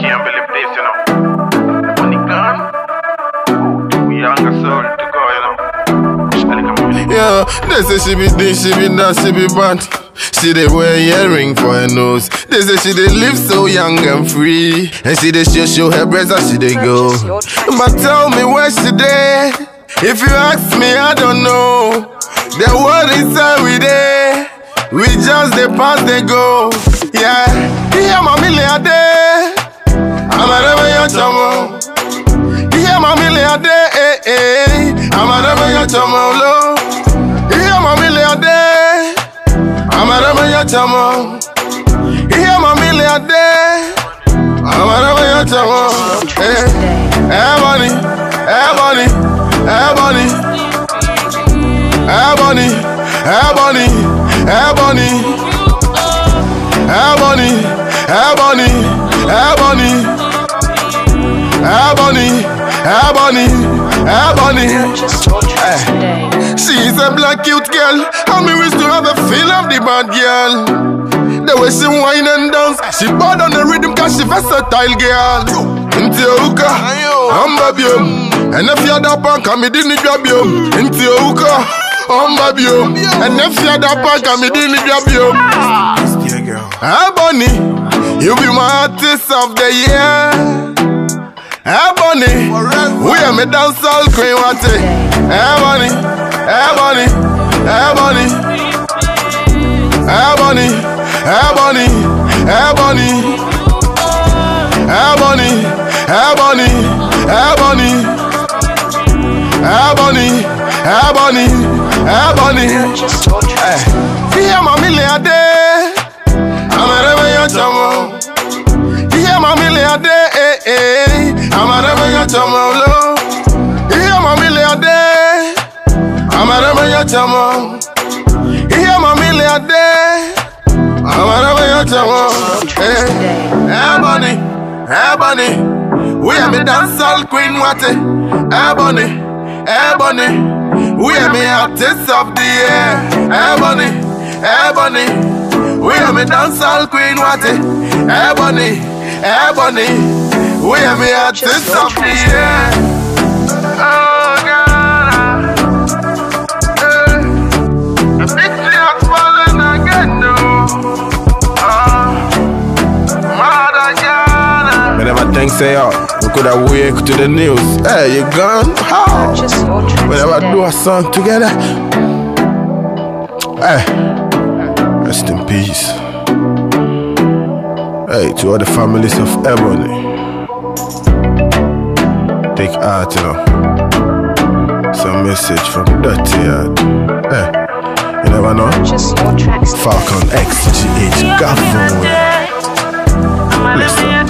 Can't believe this, you know. Money gone. Too young a soul to go, you know. Yeah, they say she be this, she be that, she be bad. She dey wear earring for her nose. They say she dey live so young and free, and she dey show show her breasts as she dey go. But tell me where she dey? If you ask me, I don't know. The world inside we dey, we just dey pass dey go. Yeah, yeah, my million day. I'm a never your chamo. Yeah, my million day. Eh, eh. I'm a never your chamo. Low. Yeah, my million day. I'm a never your chamo. Yeah, my million day. I'm a never Ebony, Ebony, Ebony. Purchase your tracks. She's a black cute girl, and me wish to have a feel of the bad girl. The way she whine and dance, she bad on the rhythm cause she versatile girl. Into your hookah, I'm baby And if you're that punk, I'm didn't grab you. Into your hookah, I'm baby And if you're that punk, I'm didn't grab you. Ebony, you be my artist of the year. Ebony, we are me dance all queen what it. Ebony, Ebony, Ebony, Ebony, Ebony, Ebony, Ebony, Ebony, Ebony, Ebony, Ebony, Ebony. Tracks Yeah, my million day. mnyachama Iya mamiliade Amara mnyachama Iya mamiliade Amara mnyachama Hey, hey bunny, hey bunny We are a dancehall queen wate Hey bunny, hey We are a artists of the year. Eh, Ebony, Ebony, eh, We are a dancehall queen wate Hey bunny, hey we at the top of the air. Oh, God. Uh, I think they are Mother Ghana. Whenever things say oh, look at to the news. Hey, you gone? How? Whenever I do a song together. Hey, rest in peace. Hey, to all the families of Ebony. Big art, you know. Some message from Dirty Yard. Eh, you never know. Just your tracks. Falcon X, GH, Gaffo. Listen.